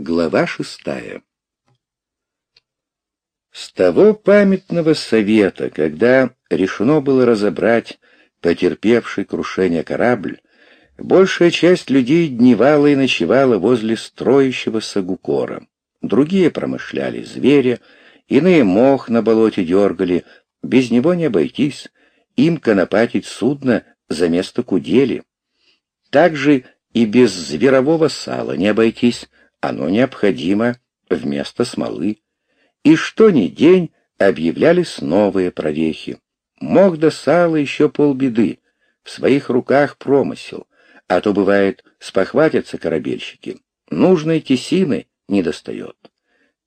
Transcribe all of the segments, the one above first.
Глава шестая С того памятного совета, когда решено было разобрать потерпевший крушение корабль, большая часть людей дневала и ночевала возле строящегося гукора. Другие промышляли зверя, иные мох на болоте дергали, без него не обойтись, им конопатить судно за место кудели. Также и без зверового сала не обойтись, оно необходимо вместо смолы. И что ни день объявлялись новые прорехи. Мог до сала еще полбеды, в своих руках промысел, а то, бывает, спохватятся корабельщики, нужной тесины не достает.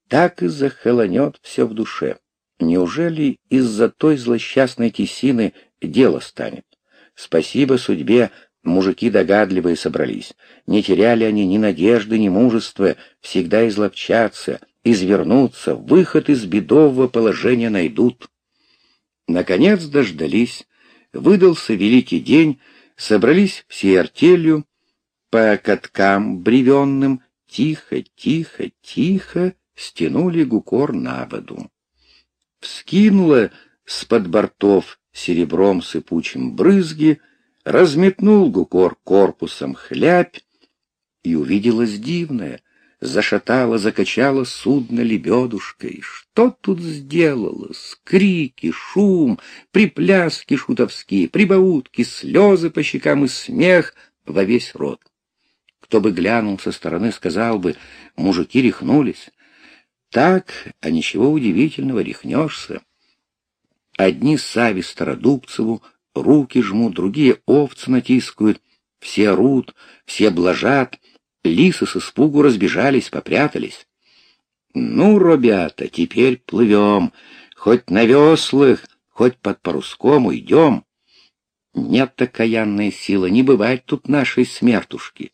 Так и захолонет все в душе. Неужели из-за той злосчастной тесины дело станет? Спасибо судьбе, Мужики догадливые собрались. Не теряли они ни надежды, ни мужества, всегда изловчаться, извернуться, выход из бедового положения найдут. Наконец дождались. Выдался великий день, собрались все артелью, по каткам бревенным, тихо, тихо, тихо стянули гукор на воду. Вскинула с-под бортов серебром сыпучим брызги, разметнул Гукор корпусом хлябь, и увиделось дивное. Зашатало, закачало судно лебедушкой. Что тут сделалось? Крики, шум, припляски шутовские, прибаутки, слезы по щекам и смех во весь рот. Кто бы глянул со стороны, сказал бы, мужики рехнулись. Так, а ничего удивительного, рехнешься. Одни Сави Стародубцеву руки жмут, другие овцы натискают, все орут, все блажат, лисы с испугу разбежались, попрятались. Ну, ребята, теперь плывем, хоть на веслах, хоть под паруском уйдем. Нет такаянной силы, не бывать тут нашей смертушки.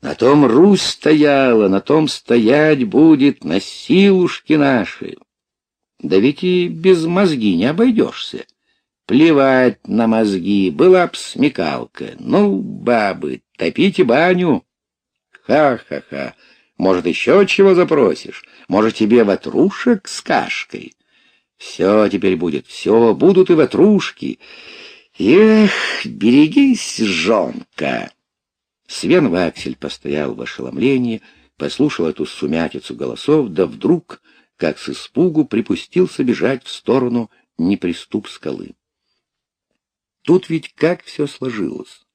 На том Русь стояла, на том стоять будет, на силушки наши. Да ведь и без мозги не обойдешься. Плевать на мозги, была б смекалка. Ну, бабы, топите баню. Ха-ха-ха. Может, еще чего запросишь? Может, тебе ватрушек с кашкой? Все теперь будет, все, будут и ватрушки. Эх, берегись, жонка. Свен Ваксель постоял в ошеломлении, послушал эту сумятицу голосов, да вдруг, как с испугу, припустился бежать в сторону неприступ скалы. Тут ведь как все сложилось.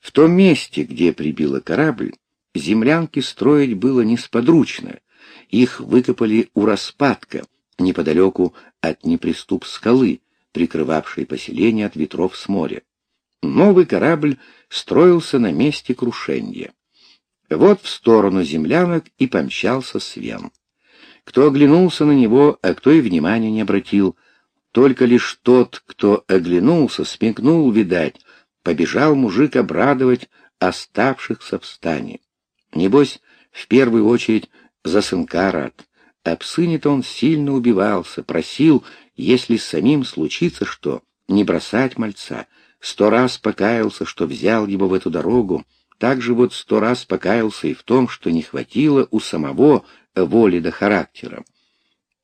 В том месте, где прибило корабль, землянки строить было несподручно. Их выкопали у распадка, неподалеку от неприступ скалы, прикрывавшей поселение от ветров с моря. Новый корабль строился на месте крушения. Вот в сторону землянок и помчался Свен. Кто оглянулся на него, а кто и внимания не обратил, только лишь тот, кто оглянулся, смекнул, видать, побежал мужик обрадовать оставшихся в стане. Небось, в первую очередь за сынка рад. Об сыне-то он сильно убивался, просил, если самим случится что, не бросать мальца. Сто раз покаялся, что взял его в эту дорогу. Также вот сто раз покаялся и в том, что не хватило у самого воли до характера.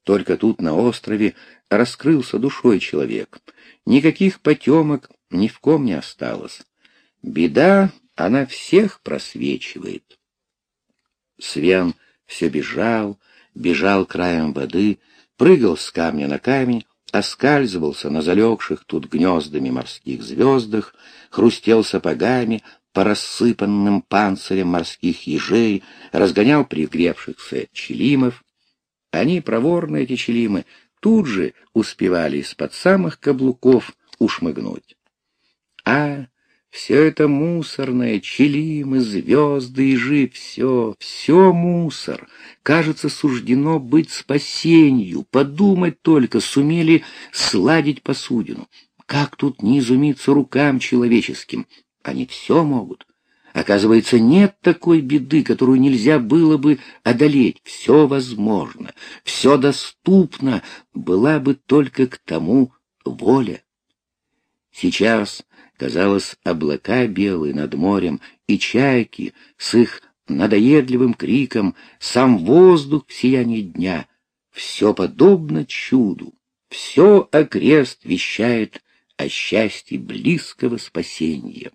Только тут, на острове, раскрылся душой человек. Никаких потемок ни в ком не осталось. Беда, она всех просвечивает. Свен все бежал, бежал краем воды, прыгал с камня на камень, оскальзывался на залегших тут гнездами морских звездах, хрустел сапогами по рассыпанным панцирям морских ежей, разгонял пригревшихся челимов. Они, проворные эти челимы, тут же успевали из-под самых каблуков ушмыгнуть. А все это мусорное, челимы, звезды, ежи, все, все мусор. Кажется, суждено быть спасенью. Подумать только, сумели сладить посудину. Как тут не изумиться рукам человеческим? Они все могут. Оказывается, нет такой беды, которую нельзя было бы одолеть. Все возможно, все доступно, была бы только к тому воля. Сейчас, казалось, облака белые над морем и чайки с их надоедливым криком, сам воздух в сиянии дня. Все подобно чуду, все окрест вещает о счастье близкого спасения.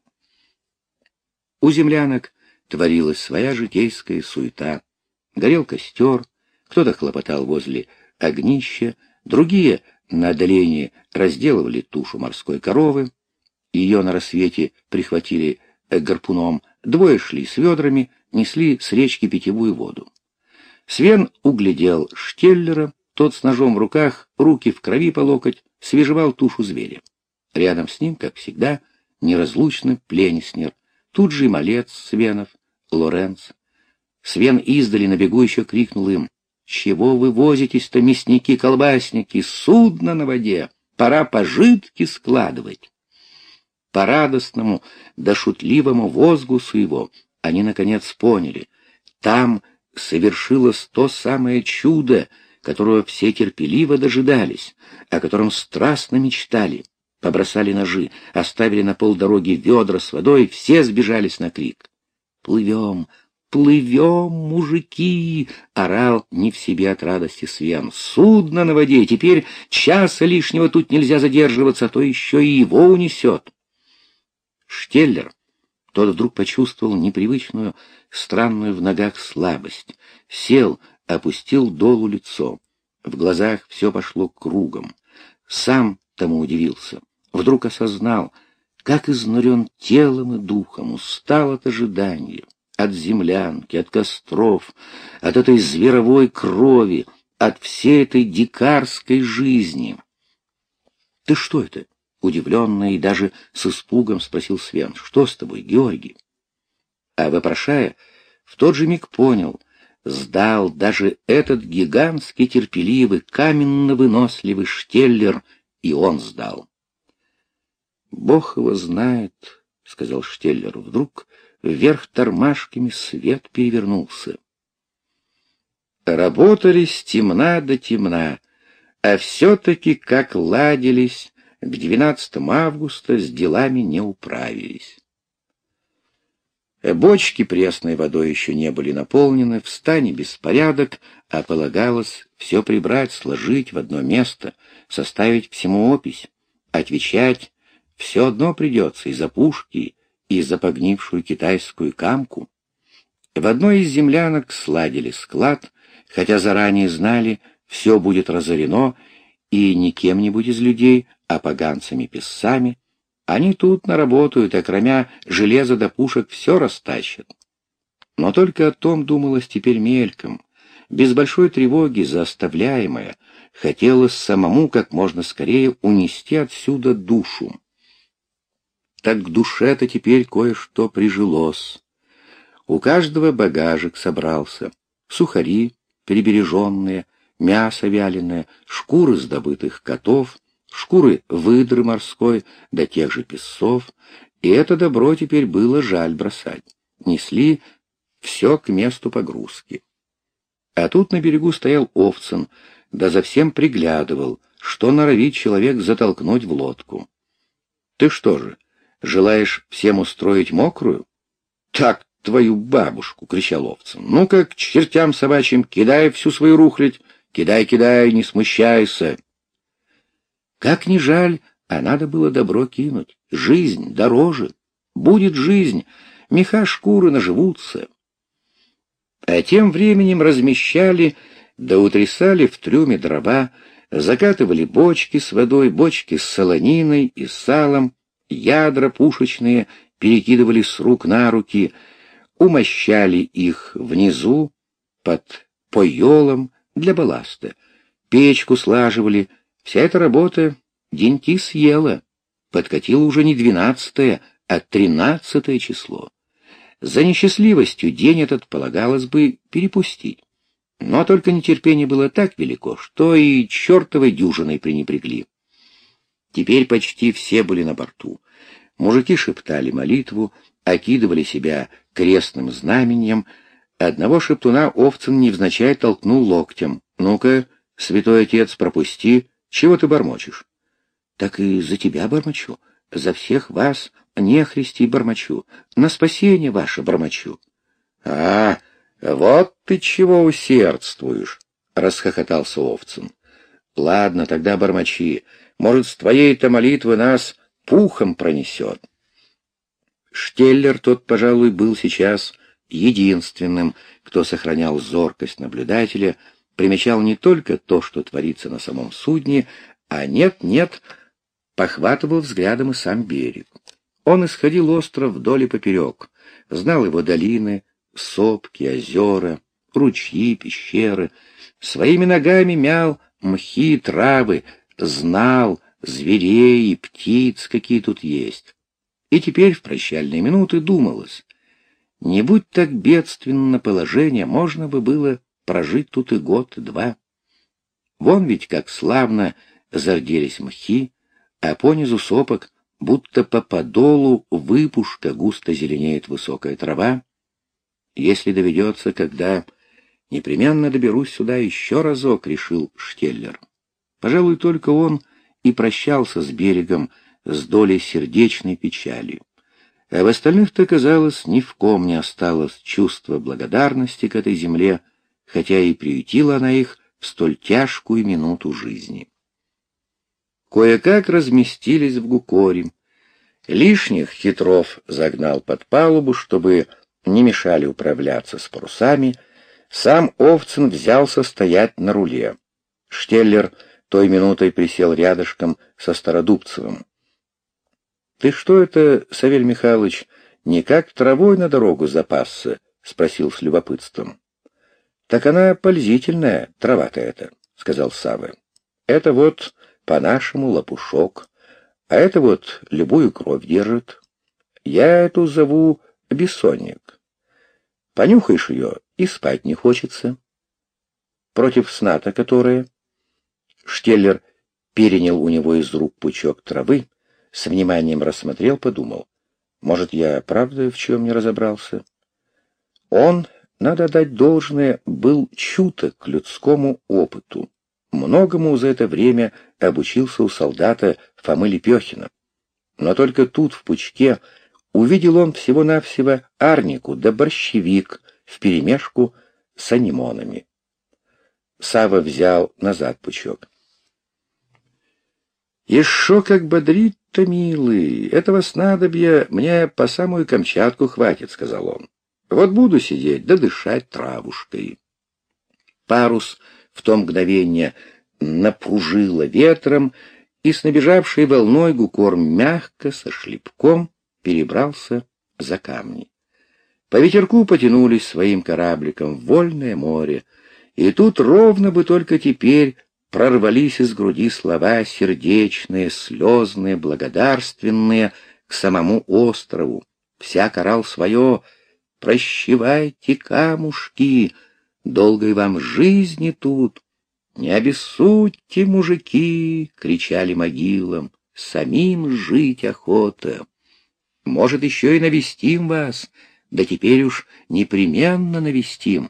У землянок творилась своя житейская суета. Горел костер, кто-то хлопотал возле огнища, другие на отдалении разделывали тушу морской коровы. Ее на рассвете прихватили гарпуном, двое шли с ведрами, несли с речки питьевую воду. Свен углядел Штеллера, тот с ножом в руках, руки в крови по локоть, свежевал тушу зверя. Рядом с ним, как всегда, неразлучно пленснер, тут же и малец Свенов, Лоренц. Свен издали на бегу еще крикнул им, «Чего вы возитесь-то, мясники-колбасники? Судно на воде! Пора пожитки складывать!» По радостному да шутливому возгласу его они, наконец, поняли. Там совершилось то самое чудо, которого все терпеливо дожидались, о котором страстно мечтали. Побросали ножи, оставили на полдороги ведра с водой, все сбежались на крик. «Плывем! Плывем, мужики!» — орал не в себе от радости Свен. «Судно на воде! Теперь часа лишнего тут нельзя задерживаться, а то еще и его унесет!» Штеллер, тот вдруг почувствовал непривычную, странную в ногах слабость, сел, опустил долу лицо. В глазах все пошло кругом. Сам тому удивился. Вдруг осознал, как изнурен телом и духом, устал от ожидания, от землянки, от костров, от этой зверовой крови, от всей этой дикарской жизни. «Ты что это?» — удивленно и даже с испугом спросил Свен. «Что с тобой, Георгий?» А вопрошая, в тот же миг понял, сдал даже этот гигантский терпеливый, каменно-выносливый Штеллер, и он сдал. «Бог его знает», — сказал Штеллер. Вдруг вверх тормашками свет перевернулся. Работались темна до темна, а все-таки как ладились, к 12 августа с делами не управились. Бочки пресной водой еще не были наполнены, в стане беспорядок, а полагалось все прибрать, сложить в одно место, составить всему опись, отвечать все одно придется и за пушки, и за погнившую китайскую камку. В одной из землянок сладили склад, хотя заранее знали, все будет разорено, и не кем-нибудь из людей, а поганцами-песцами. Они тут наработают, а кроме железа до пушек все растащат. Но только о том думалось теперь мельком. Без большой тревоги заставляемое, хотелось самому как можно скорее унести отсюда душу так к душе-то теперь кое-что прижилось. У каждого багажик собрался. Сухари, перебереженные, мясо вяленое, шкуры с добытых котов, шкуры выдры морской, да тех же песцов. И это добро теперь было жаль бросать. Несли все к месту погрузки. А тут на берегу стоял Овцин, да за всем приглядывал, что норовит человек затолкнуть в лодку. Ты что же, Желаешь всем устроить мокрую? Так твою бабушку, — кричал Овцин. Ну-ка, к чертям собачьим, кидай всю свою рухлядь. Кидай, кидай, не смущайся. Как ни жаль, а надо было добро кинуть. Жизнь дороже. Будет жизнь, меха шкуры наживутся. А тем временем размещали да утрясали в трюме дрова, закатывали бочки с водой, бочки с солониной и салом, Ядра пушечные перекидывали с рук на руки, умощали их внизу под поелом для балласта. Печку слаживали. Вся эта работа деньки съела. Подкатило уже не двенадцатое, а тринадцатое число. За несчастливостью день этот полагалось бы перепустить. Но только нетерпение было так велико, что и чертовой дюжиной пренебрегли. Теперь почти все были на борту. Мужики шептали молитву, окидывали себя крестным знаменем. Одного шептуна Овцин невзначай толкнул локтем. «Ну-ка, святой отец, пропусти. Чего ты бормочешь?» «Так и за тебя бормочу. За всех вас, нехристи, бормочу. На спасение ваше бормочу». «А, вот ты чего усердствуешь!» — расхохотался Овцин. «Ладно, тогда бормочи. Может, с твоей-то молитвы нас пухом пронесет». Штеллер тот, пожалуй, был сейчас единственным, кто сохранял зоркость наблюдателя, примечал не только то, что творится на самом судне, а нет-нет, похватывал взглядом и сам берег. Он исходил остров вдоль и поперек, знал его долины, сопки, озера, ручьи, пещеры, своими ногами мял мхи, травы, знал зверей и птиц, какие тут есть. И теперь в прощальные минуты думалось, не будь так бедственно положение, можно бы было прожить тут и год-два. Вон ведь как славно зарделись мхи, а понизу сопок, будто по подолу выпушка густо зеленеет высокая трава. Если доведется, когда непременно доберусь сюда еще разок, — решил Штеллер. Пожалуй, только он и прощался с берегом с долей сердечной печали. А в остальных-то, казалось, ни в ком не осталось чувства благодарности к этой земле, хотя и приютила она их в столь тяжкую минуту жизни. Кое-как разместились в Гукоре. Лишних хитров загнал под палубу, чтобы не мешали управляться с парусами. Сам Овцин взялся стоять на руле. Штеллер той минутой присел рядышком со Стародубцевым. — Ты что это, Савель Михайлович, никак травой на дорогу запасся? — спросил с любопытством. — Так она пользительная, трава-то эта, — сказал Савва. — Это вот по-нашему лопушок, а это вот любую кровь держит. Я эту зову бессонник. Понюхаешь ее, и спать не хочется. Против сна-то которое... Штеллер перенял у него из рук пучок травы, с вниманием рассмотрел, подумал. Может, я правда в чем не разобрался? Он, надо дать должное, был чуток к людскому опыту. Многому за это время обучился у солдата Фомы Лепехина. Но только тут, в пучке, увидел он всего-навсего арнику да борщевик вперемешку с анимонами. Сава взял назад пучок. «Еще как бодрит-то, милый! Этого снадобья мне по самую Камчатку хватит», — сказал он. «Вот буду сидеть да дышать травушкой». Парус в то мгновение напружило ветром, и с набежавшей волной Гукор мягко, со шлепком, перебрался за камни. По ветерку потянулись своим корабликом в вольное море, и тут ровно бы только теперь прорвались из груди слова сердечные, слезные, благодарственные к самому острову. Вся корал свое «Прощевайте, камушки, долгой вам жизни тут, «Не обессудьте, мужики!» — кричали могилам. «Самим жить охота! Может, еще и навестим вас, да теперь уж непременно навестим.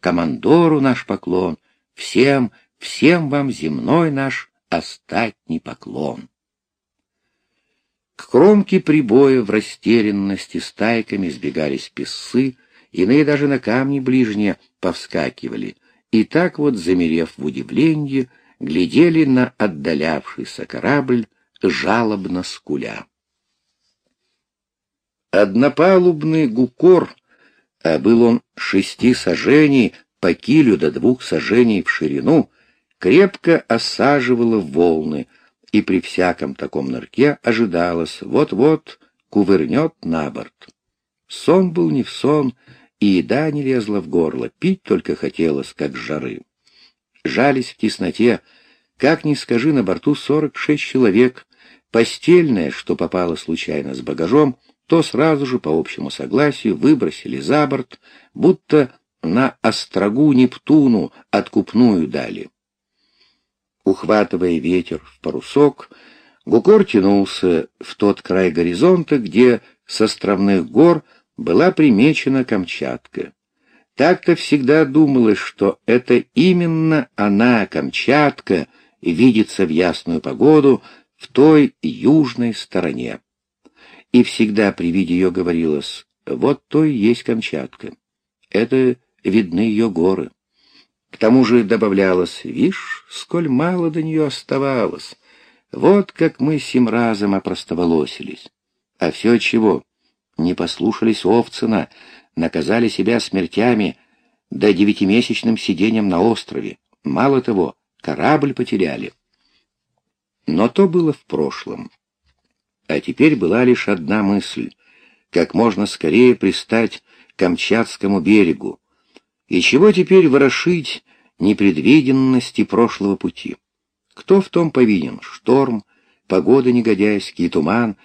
Командору наш поклон, всем, всем вам земной наш остатний поклон!» К кромке прибоя в растерянности стайками сбегались песцы, иные даже на камни ближние повскакивали — и так вот, замерев в удивлении, глядели на отдалявшийся корабль, жалобно скуля. Однопалубный гукор, а был он шести сажений по килю до двух сажений в ширину, крепко осаживало волны, и при всяком таком нырке ожидалось, вот-вот кувырнет на борт. Сон был не в сон, и еда не лезла в горло, пить только хотелось, как жары. Жались в тесноте, как ни скажи, на борту сорок шесть человек, постельное, что попало случайно с багажом, то сразу же, по общему согласию, выбросили за борт, будто на острогу Нептуну откупную дали. Ухватывая ветер в парусок, Гукор тянулся в тот край горизонта, где с островных гор — была примечена Камчатка. Так-то всегда думалось, что это именно она, Камчатка, видится в ясную погоду в той южной стороне. И всегда при виде ее говорилось, вот то и есть Камчатка. Это видны ее горы. К тому же добавлялось, вишь, сколь мало до нее оставалось. Вот как мы сим разом опростоволосились. А все чего? Не послушались Овцина, наказали себя смертями, да девятимесячным сидением на острове. Мало того, корабль потеряли. Но то было в прошлом. А теперь была лишь одна мысль — как можно скорее пристать к Камчатскому берегу. И чего теперь ворошить непредвиденности прошлого пути? Кто в том повинен? Шторм, погода негодяйский, туман,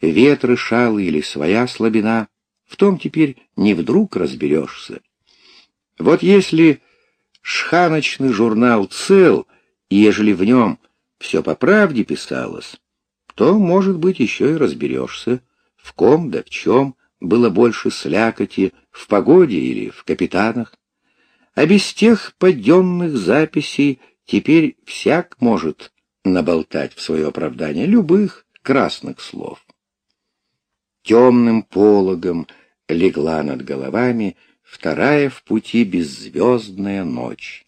ветры шалы или своя слабина? В том теперь не вдруг разберешься. Вот если шханочный журнал цел, и ежели в нем все по правде писалось, то, может быть, еще и разберешься, в ком да в чем было больше слякоти, в погоде или в капитанах. А без тех подденных записей теперь всяк может наболтать в свое оправдание любых красных слов. Темным пологом легла над головами вторая в пути беззвездная ночь.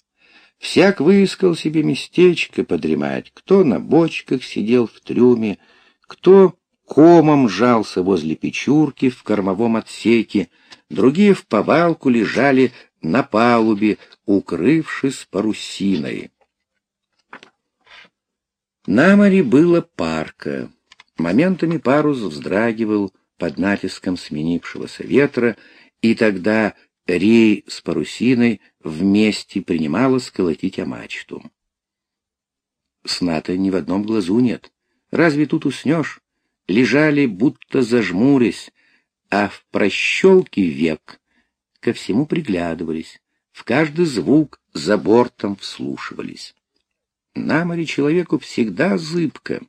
Всяк выискал себе местечко подремать, кто на бочках сидел в трюме, кто комом жался возле печурки в кормовом отсеке, другие в повалку лежали на палубе, укрывшись парусиной. На море было парка. Моментами парус вздрагивал под натиском сменившегося ветра, и тогда рей с парусиной вместе принималась колотить о мачту. Сна-то ни в одном глазу нет. Разве тут уснешь? Лежали, будто зажмурясь, а в прощелке век ко всему приглядывались, в каждый звук за бортом вслушивались. На море человеку всегда зыбко,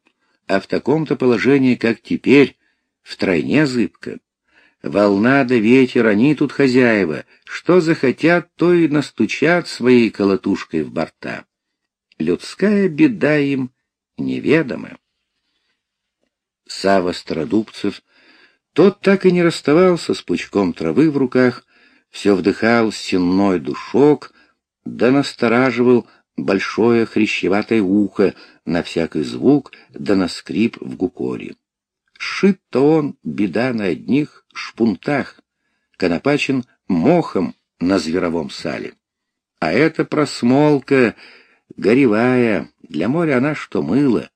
а в таком-то положении, как теперь, втройне зыбко. Волна да ветер, они тут хозяева, что захотят, то и настучат своей колотушкой в борта. Людская беда им неведома. Сава Стародубцев, тот так и не расставался с пучком травы в руках, все вдыхал сенной душок, да настораживал большое хрящеватое ухо на всякий звук, да на скрип в гукоре. Шит-то он, беда на одних шпунтах, конопачен мохом на зверовом сале. А эта просмолка, горевая, для моря она что мыло.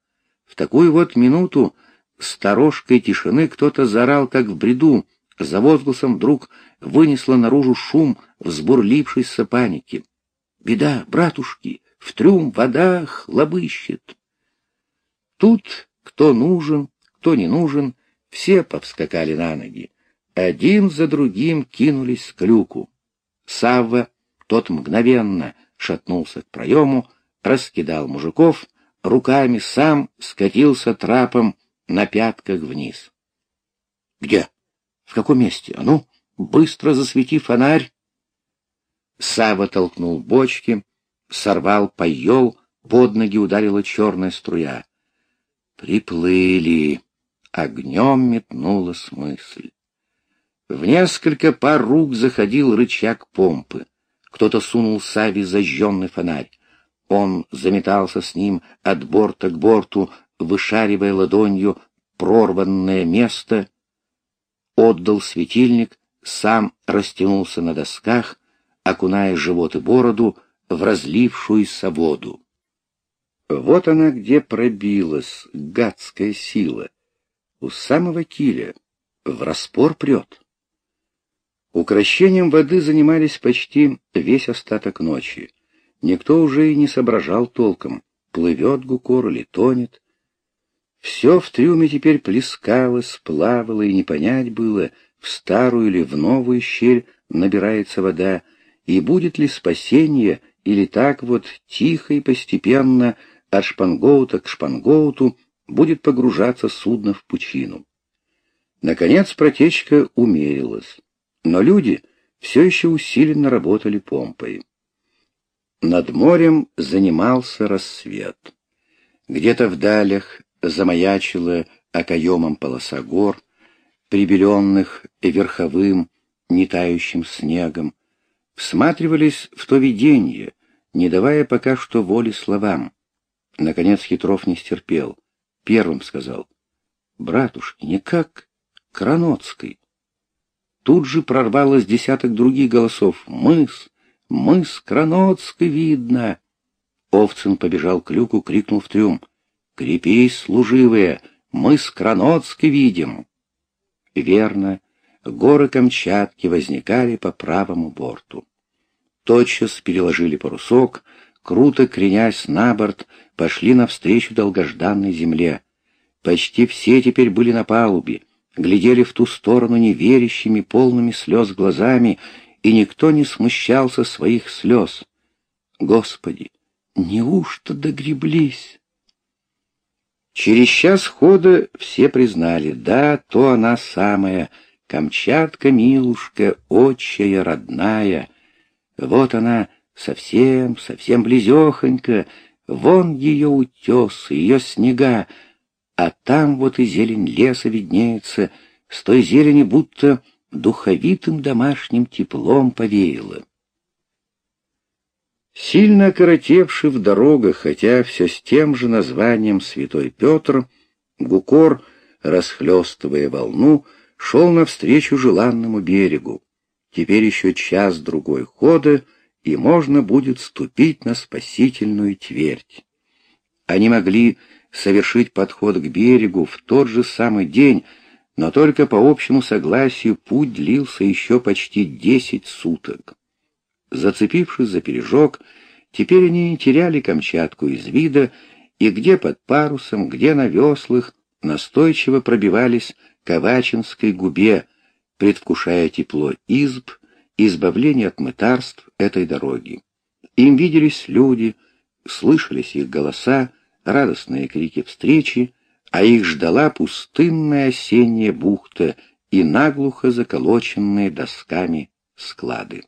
В такую вот минуту сторожкой тишины кто-то заорал, как в бреду, за возгласом вдруг вынесло наружу шум взбурлившейся паники. «Беда, братушки! В трюм вода хлобыщет!» Тут кто нужен, кто не нужен, все повскакали на ноги. Один за другим кинулись к люку. Савва, тот мгновенно шатнулся к проему, раскидал мужиков, руками сам скатился трапом на пятках вниз. «Где? В каком месте? А ну, быстро засвети фонарь!» Сава толкнул бочки, сорвал поел, под ноги ударила черная струя. Приплыли. Огнем метнулась мысль. В несколько пар рук заходил рычаг помпы. Кто-то сунул Саве зажженный фонарь. Он заметался с ним от борта к борту, вышаривая ладонью прорванное место, отдал светильник, сам растянулся на досках, окуная живот и бороду в разлившуюся воду. Вот она где пробилась, гадская сила. У самого киля, в распор прет. Укращением воды занимались почти весь остаток ночи. Никто уже и не соображал толком, плывет гукор или тонет. Все в трюме теперь плескалось, плавало, и не понять было, в старую или в новую щель набирается вода, и будет ли спасение, или так вот тихо и постепенно от шпангоута к шпангоуту будет погружаться судно в пучину. Наконец протечка умерилась, но люди все еще усиленно работали помпой. Над морем занимался рассвет. Где-то в далях замаячила окоемом полоса гор, прибеленных верховым, нетающим снегом, всматривались в то видение, не давая пока что воли словам. Наконец Хитров не стерпел. Первым сказал, «Братушки, никак Кранотской». Тут же прорвалось десяток других голосов. «Мыс! Мыс Кранотской видно!» Овцин побежал к люку, крикнул в трюм. «Крепись, служивые! Мы с Кранотской видим!» Верно, горы Камчатки возникали по правому борту. Тотчас переложили парусок, круто кренясь на борт, пошли навстречу долгожданной земле. Почти все теперь были на палубе, глядели в ту сторону неверящими, полными слез глазами, и никто не смущался своих слез. Господи, неужто догреблись? Через час хода все признали, да, то она самая, Камчатка, милушка, отчая, родная. Вот она совсем, совсем близехонько, вон ее утес, ее снега, а там вот и зелень леса виднеется, с той зелени будто духовитым домашним теплом повеяло. Сильно окоротевший в дорогах, хотя все с тем же названием «Святой Петр», Гукор, расхлестывая волну, шел навстречу желанному берегу. Теперь еще час-другой хода, и можно будет ступить на спасительную твердь. Они могли совершить подход к берегу в тот же самый день, но только по общему согласию путь длился еще почти десять суток. Зацепившись за пережог, теперь они теряли Камчатку из вида, и где под парусом, где на веслах настойчиво пробивались к Авачинской губе, предвкушая тепло изб избавление от мытарств этой дороги. Им виделись люди, слышались их голоса, радостные крики встречи, а их ждала пустынная осенняя бухта и наглухо заколоченные досками склады.